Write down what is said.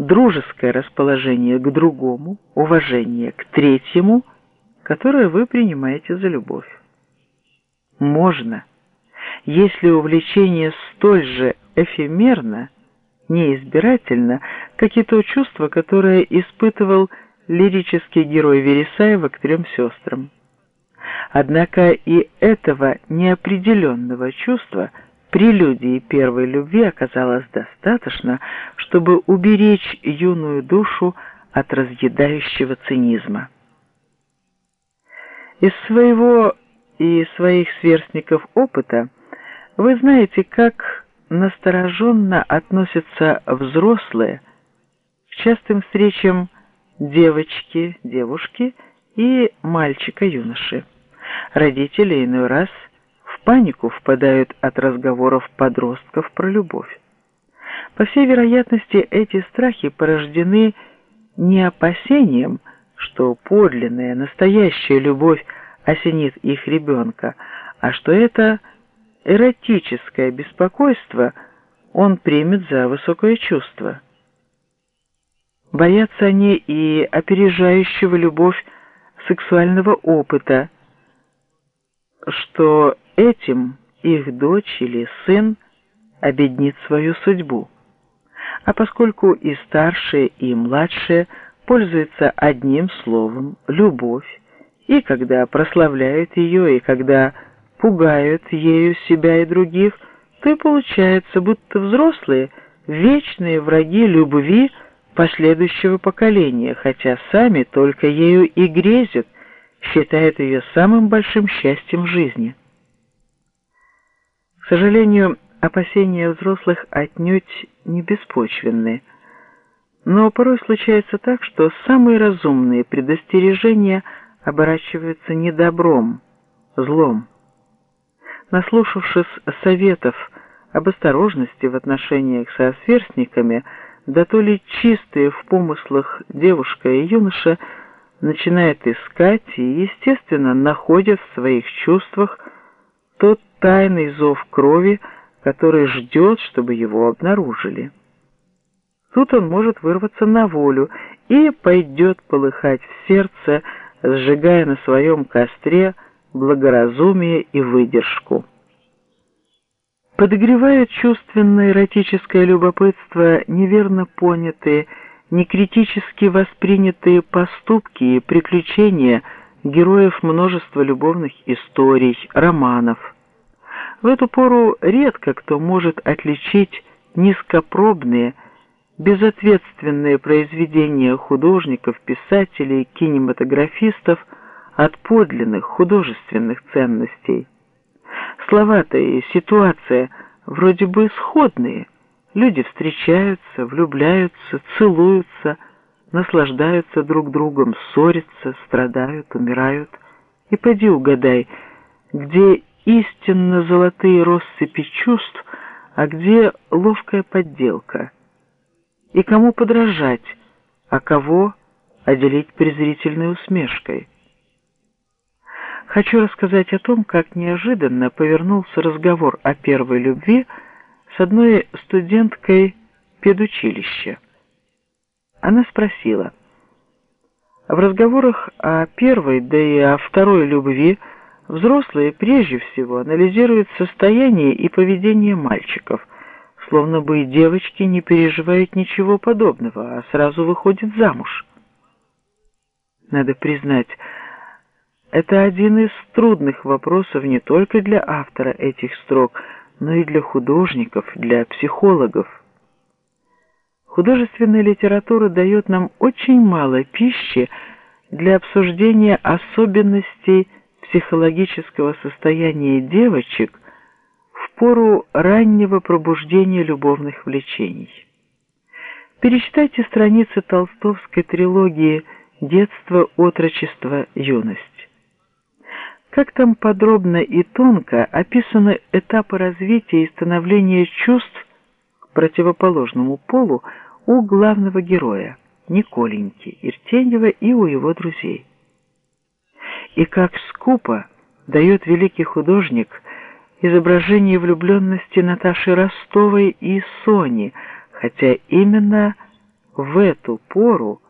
дружеское расположение к другому, уважение к третьему, которое вы принимаете за любовь. Можно, если увлечение столь же эфемерно, неизбирательно, как и то чувство, которое испытывал лирический герой Вересаева к трем сестрам. Однако и этого неопределенного чувства прелюдии первой любви оказалось достаточно, чтобы уберечь юную душу от разъедающего цинизма. Из своего и своих сверстников опыта вы знаете, как настороженно относятся взрослые к частым встречам девочки, девушки и мальчика-юноши. Родители иной раз панику впадают от разговоров подростков про любовь. По всей вероятности, эти страхи порождены не опасением, что подлинная, настоящая любовь осенит их ребенка, а что это эротическое беспокойство он примет за высокое чувство. Боятся они и опережающего любовь сексуального опыта, что этим их дочь или сын обеднит свою судьбу. А поскольку и старшие, и младшие пользуются одним словом «любовь», и когда прославляют ее, и когда пугают ею себя и других, то и получается, будто взрослые – вечные враги любви последующего поколения, хотя сами только ею и грезят, считают ее самым большим счастьем жизни. Сожалению, опасения взрослых отнюдь не беспочвенны, но порой случается так, что самые разумные предостережения оборачиваются недобром, злом. Наслушавшись советов об осторожности в отношениях со сверстниками, да то ли чистые в помыслах девушка и юноша начинают искать и, естественно, находят в своих чувствах тот тайный зов крови, который ждет, чтобы его обнаружили. Тут он может вырваться на волю и пойдет полыхать в сердце, сжигая на своем костре благоразумие и выдержку. Подогревает чувственное эротическое любопытство неверно понятые, некритически воспринятые поступки и приключения героев множества любовных историй, романов. В эту пору редко кто может отличить низкопробные, безответственные произведения художников, писателей, кинематографистов от подлинных художественных ценностей. Слова-то и ситуация вроде бы сходные. Люди встречаются, влюбляются, целуются, наслаждаются друг другом, ссорятся, страдают, умирают. И поди угадай, где истинно золотые россыпи чувств, а где ловкая подделка – и кому подражать, а кого отделить презрительной усмешкой. Хочу рассказать о том, как неожиданно повернулся разговор о первой любви с одной студенткой педучилища. Она спросила, в разговорах о первой, да и о второй любви взрослые прежде всего анализируют состояние и поведение мальчиков – словно бы и девочки не переживают ничего подобного, а сразу выходят замуж. Надо признать, это один из трудных вопросов не только для автора этих строк, но и для художников, для психологов. Художественная литература дает нам очень мало пищи для обсуждения особенностей психологического состояния девочек – пору раннего пробуждения любовных влечений. Перечитайте страницы толстовской трилогии «Детство, отрочество, юность». Как там подробно и тонко описаны этапы развития и становления чувств к противоположному полу у главного героя Николеньки Иртеньева и у его друзей. И как скупо дает великий художник – изображение влюбленности Наташи Ростовой и Сони, хотя именно в эту пору